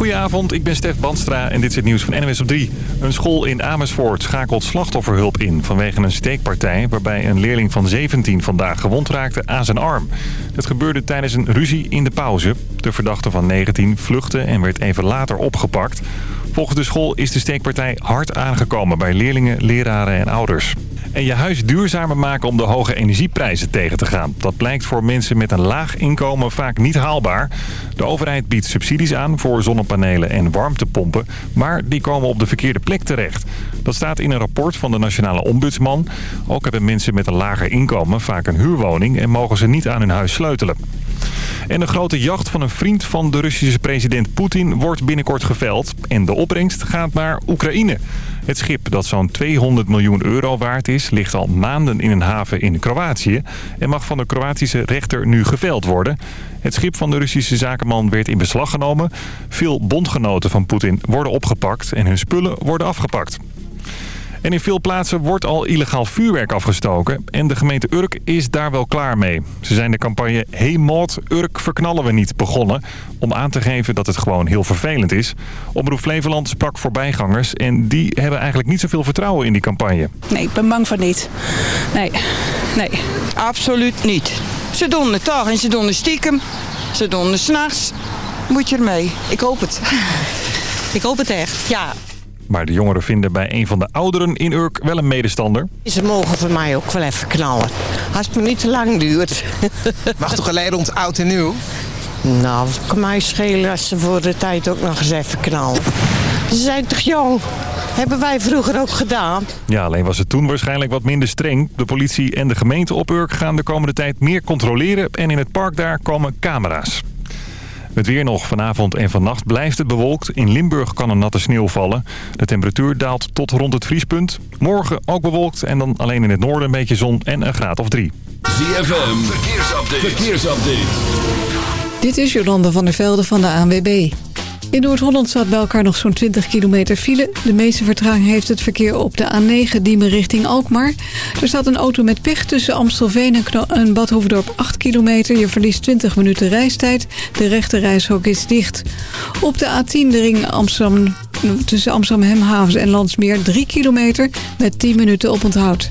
Goedenavond, ik ben Stef Banstra en dit is het nieuws van NWS op 3. Een school in Amersfoort schakelt slachtofferhulp in vanwege een steekpartij... waarbij een leerling van 17 vandaag gewond raakte aan zijn arm. Dat gebeurde tijdens een ruzie in de pauze. De verdachte van 19 vluchtte en werd even later opgepakt. Volgens de school is de steekpartij hard aangekomen bij leerlingen, leraren en ouders. En je huis duurzamer maken om de hoge energieprijzen tegen te gaan. Dat blijkt voor mensen met een laag inkomen vaak niet haalbaar. De overheid biedt subsidies aan voor zonnepanelen en warmtepompen. Maar die komen op de verkeerde plek terecht. Dat staat in een rapport van de Nationale Ombudsman. Ook hebben mensen met een lager inkomen vaak een huurwoning... en mogen ze niet aan hun huis sleutelen. En de grote jacht van een vriend van de Russische president Poetin wordt binnenkort geveld. En de opbrengst gaat naar Oekraïne. Het schip dat zo'n 200 miljoen euro waard is... ligt al maanden in een haven in Kroatië... en mag van de Kroatische rechter nu geveld worden. Het schip van de Russische zakenman werd in beslag genomen. Veel bondgenoten van Poetin worden opgepakt en hun spullen worden afgepakt. En in veel plaatsen wordt al illegaal vuurwerk afgestoken. En de gemeente Urk is daar wel klaar mee. Ze zijn de campagne Hey Maud, Urk verknallen we niet begonnen. Om aan te geven dat het gewoon heel vervelend is. Omroep Flevoland sprak voorbijgangers. En die hebben eigenlijk niet zoveel vertrouwen in die campagne. Nee, ik ben bang van niet. Nee, nee. Absoluut niet. Ze doen het toch en ze doen het stiekem. Ze doen het s'nachts. Moet je ermee. Ik hoop het. ik hoop het echt, ja. Maar de jongeren vinden bij een van de ouderen in Urk wel een medestander. Ze mogen voor mij ook wel even knallen. Als het me niet te lang duurt. Mag toch alleen rond oud en nieuw? Nou, het kan mij schelen als ze voor de tijd ook nog eens even knallen. Ze zijn toch jong? Hebben wij vroeger ook gedaan. Ja, alleen was het toen waarschijnlijk wat minder streng. De politie en de gemeente op Urk gaan de komende tijd meer controleren. En in het park daar komen camera's. Het weer nog. Vanavond en vannacht blijft het bewolkt. In Limburg kan een natte sneeuw vallen. De temperatuur daalt tot rond het vriespunt. Morgen ook bewolkt en dan alleen in het noorden een beetje zon en een graad of drie. ZFM, verkeersupdate. verkeersupdate. Dit is Jolande van der Velde van de ANWB. In Noord-Holland staat bij elkaar nog zo'n 20 kilometer file. De meeste vertraging heeft het verkeer op de A9 Diemen richting Alkmaar. Er staat een auto met pech tussen Amstelveen en, en Bad Hoefdorp 8 kilometer. Je verliest 20 minuten reistijd. De rechte reishok is dicht. Op de A10 de ring Amsterdam, tussen Amsterdam Hemhavens en Landsmeer 3 kilometer met 10 minuten op onthoud.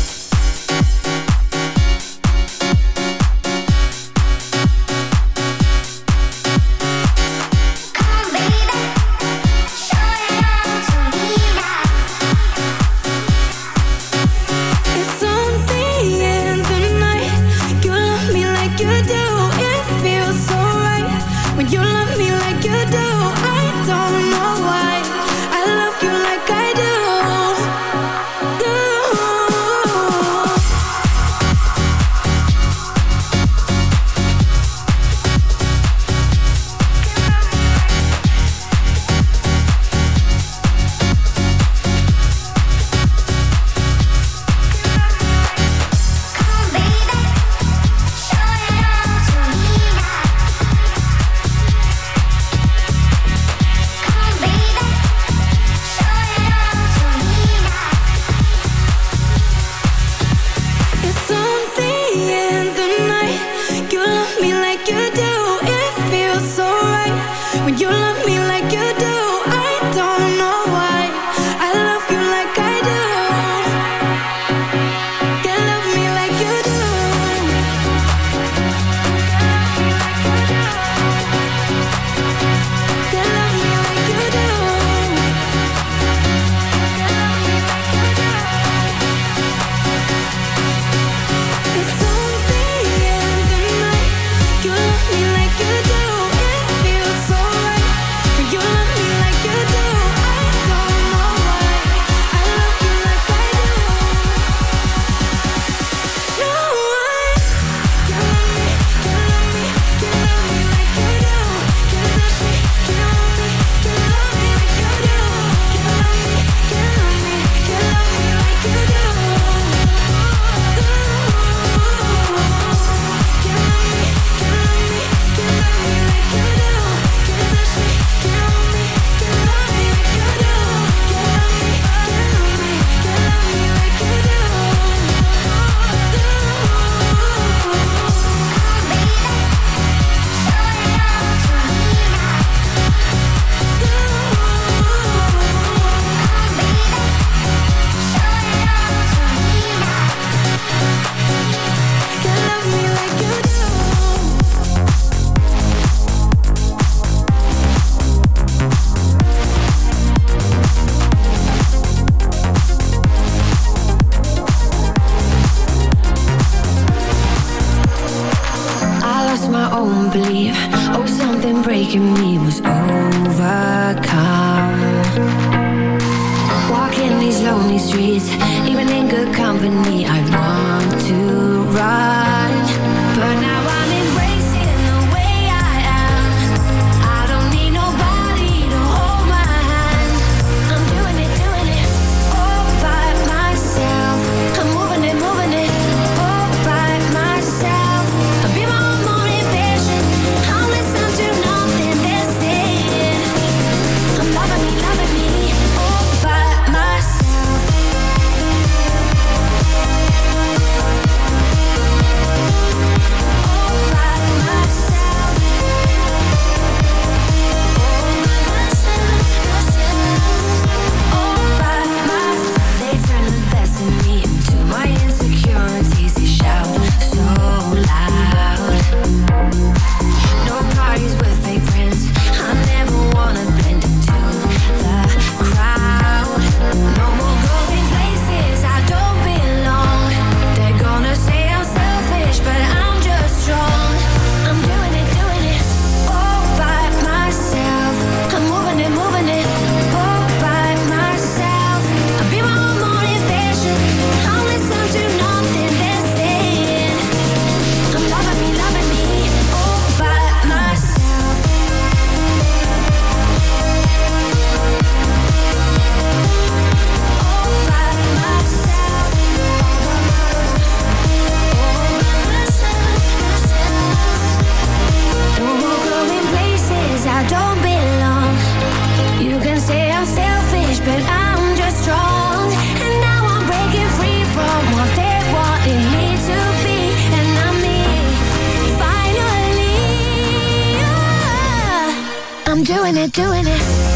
taking me was overcome. Walking these lonely streets Even in good company I want to doing it, doing it.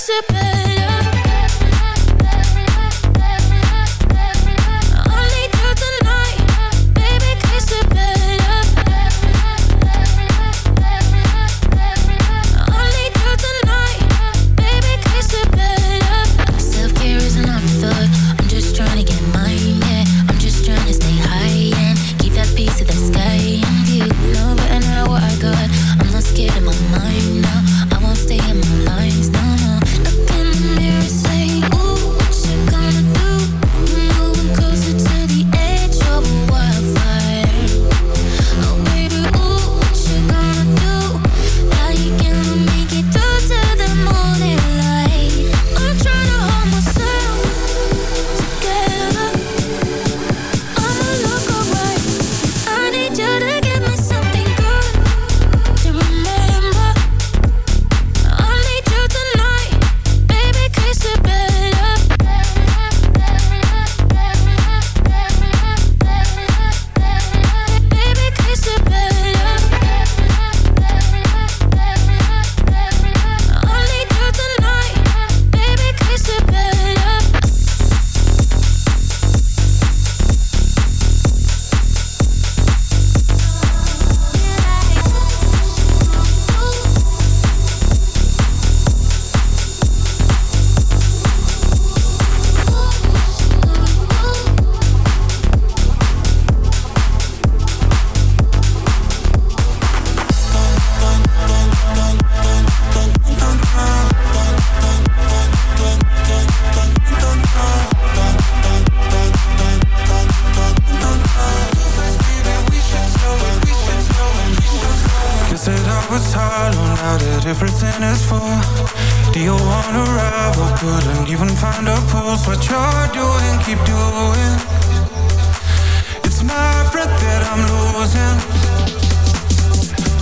disappear everything is for. Do you wanna rival? Couldn't even find a pulse. What you're doing, keep doing. It's my breath that I'm losing.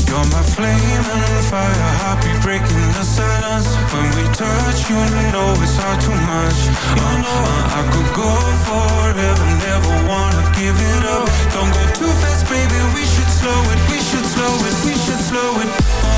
You're my flame and fire, heartbeat breaking the silence. When we touch, you know it's all too much. Oh, you know I could go forever, never wanna give it up. Don't go too fast, baby. We should slow it, we should slow it, we should slow it.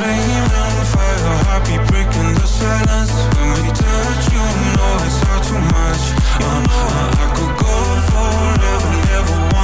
My flame and fire, breaking the silence. When we touch, you know it's all too much. Know I could go forever, never wanna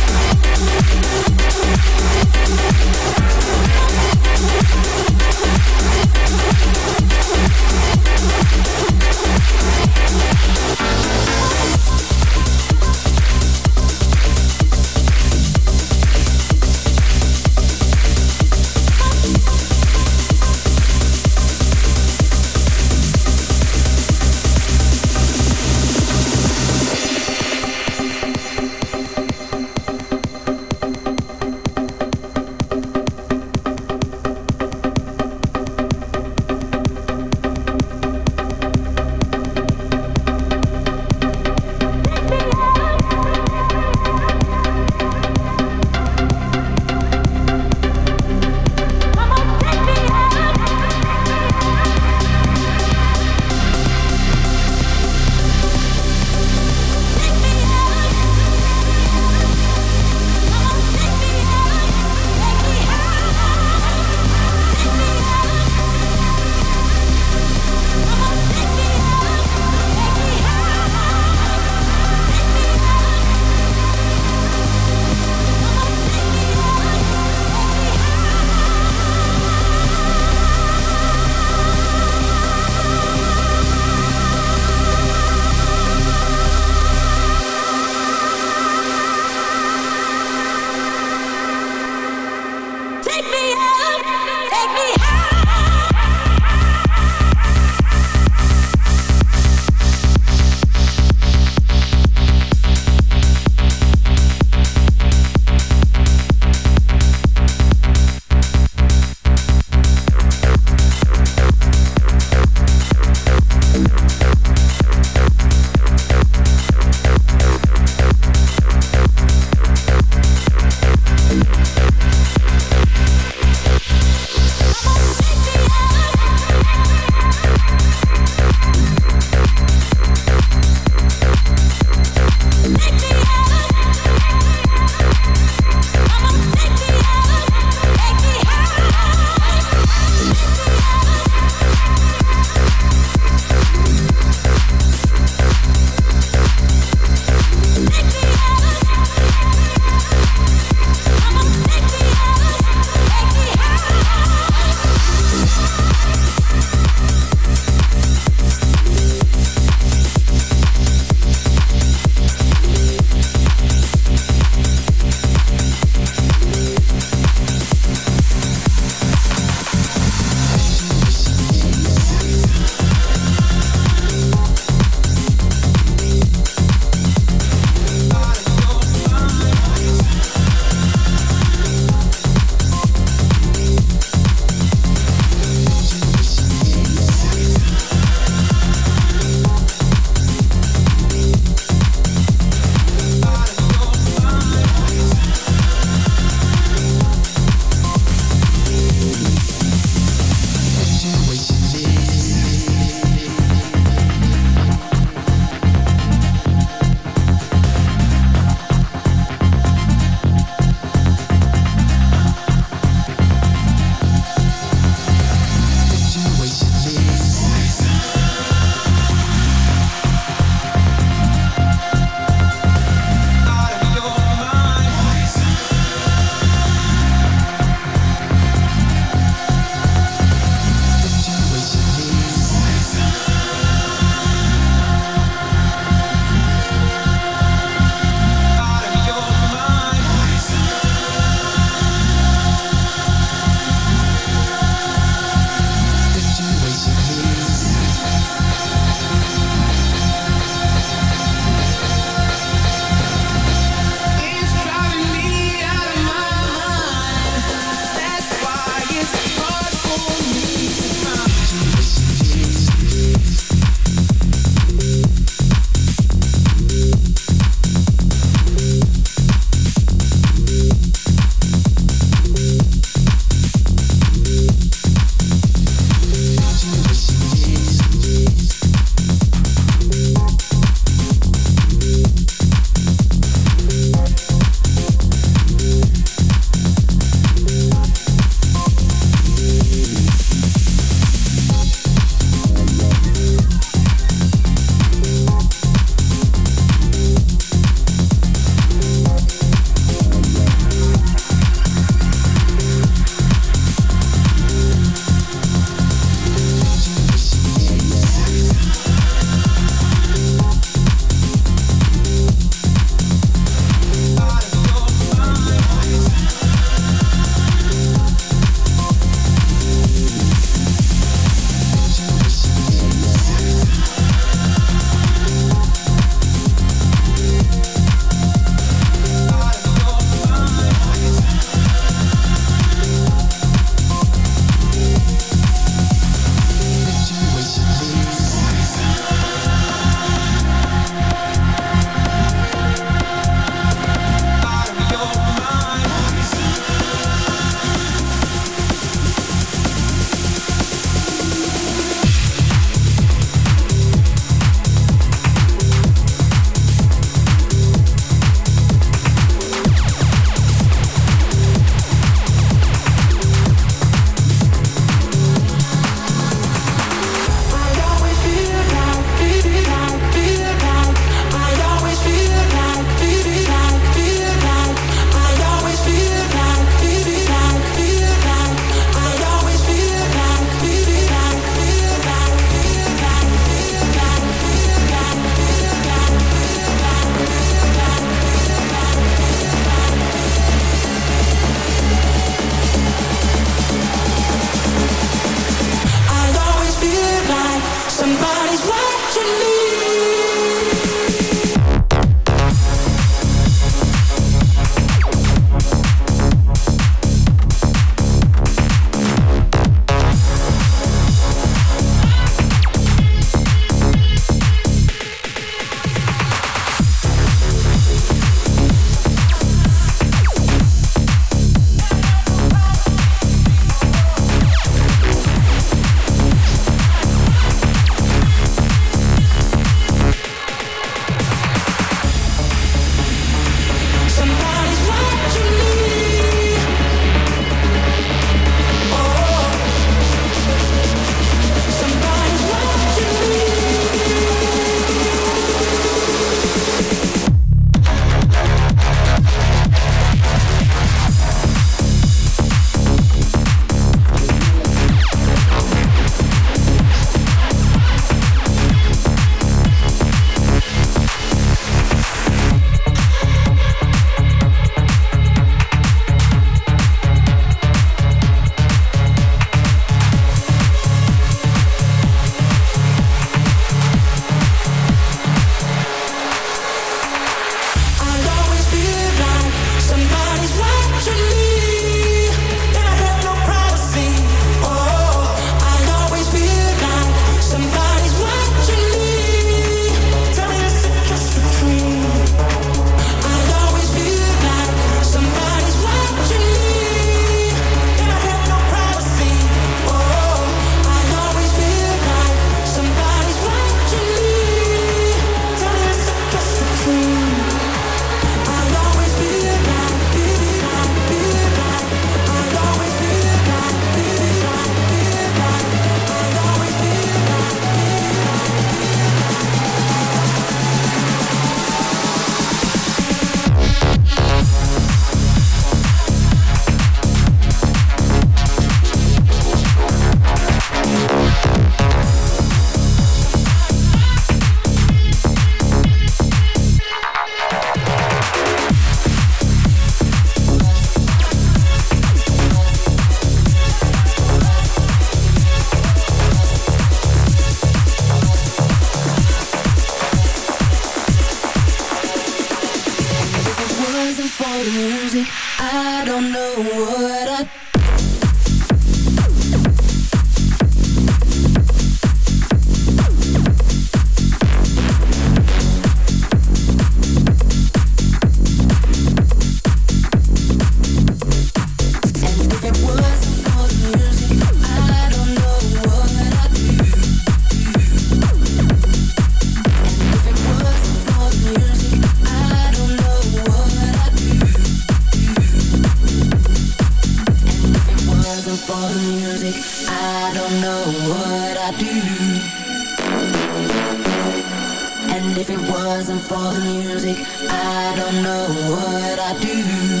And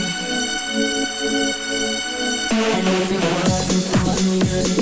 everyone else is falling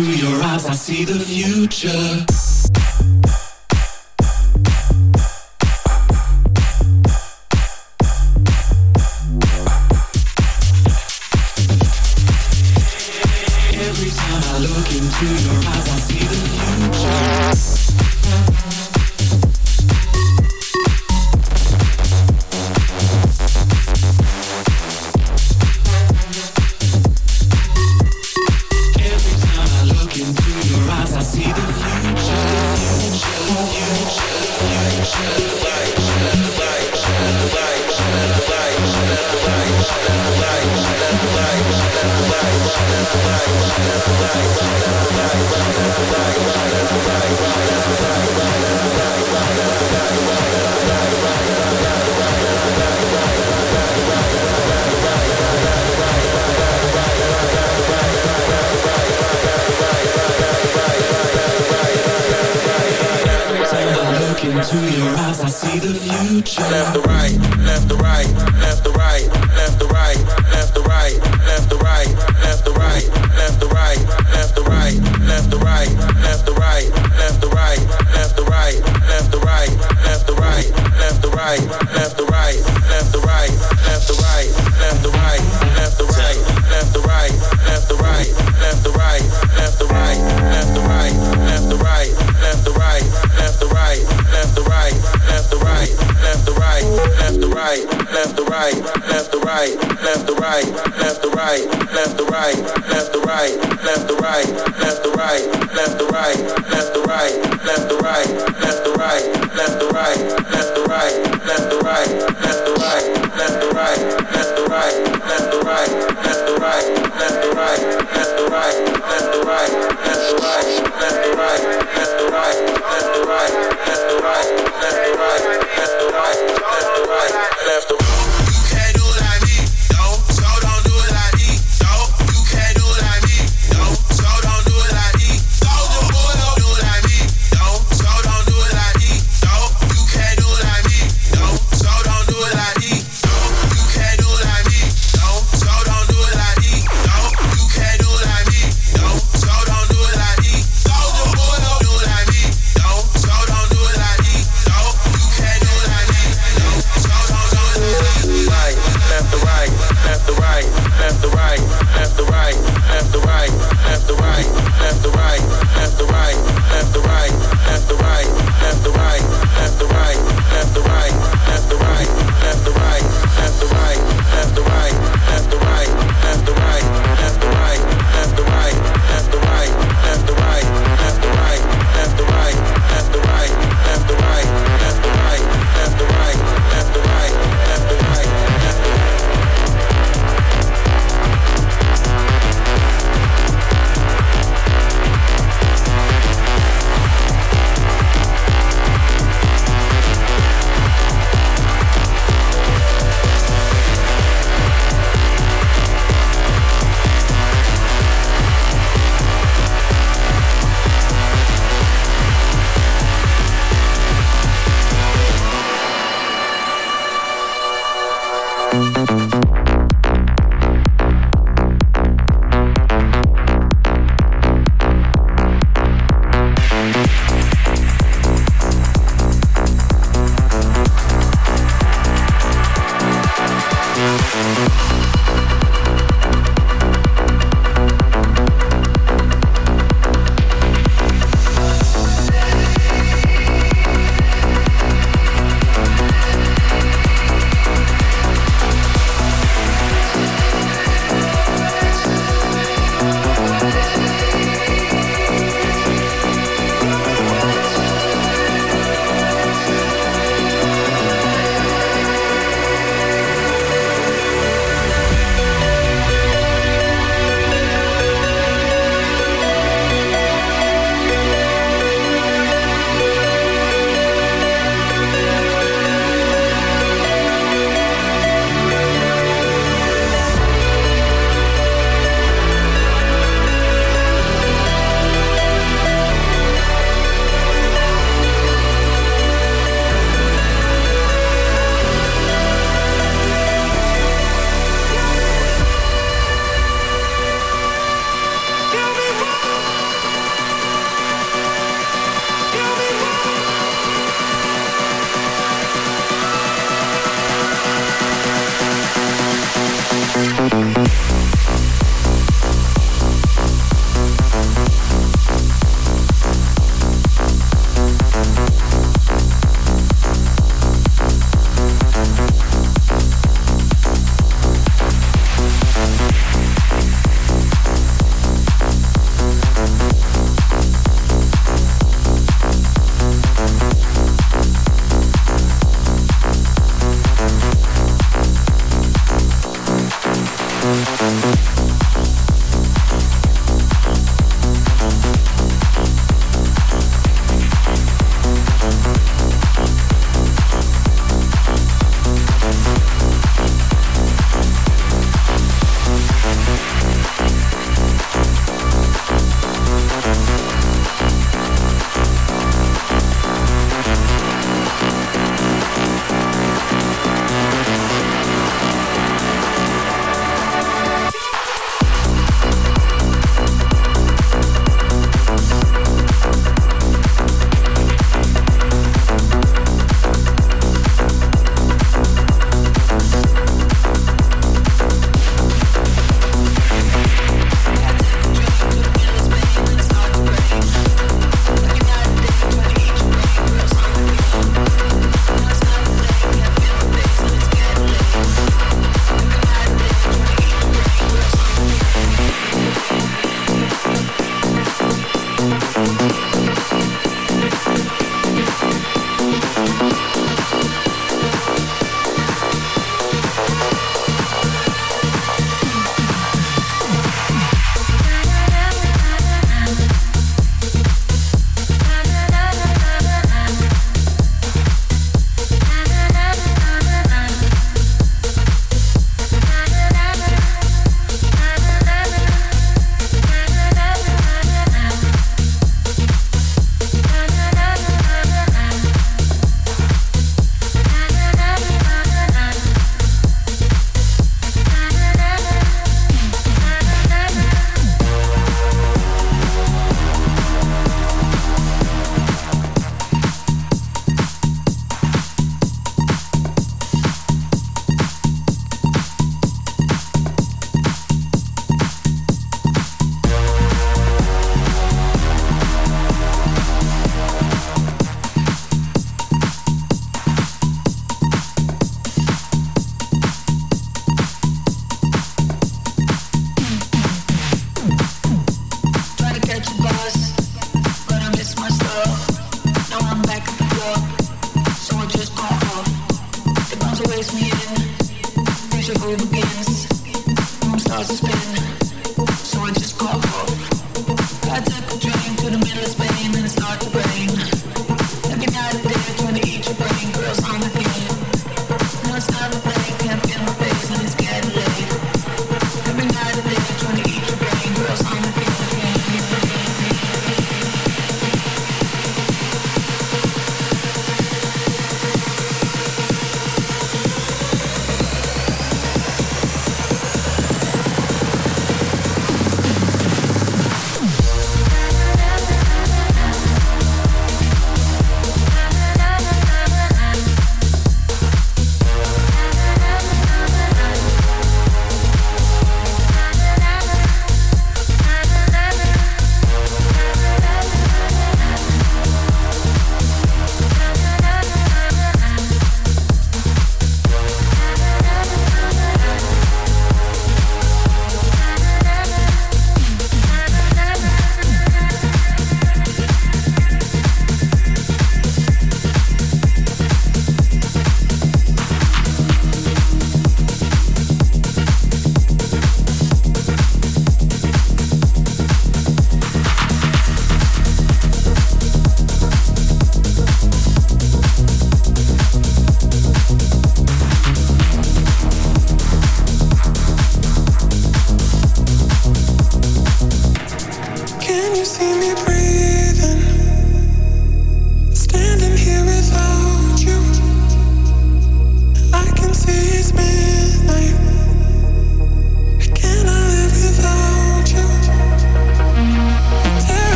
Through your eyes I see the future.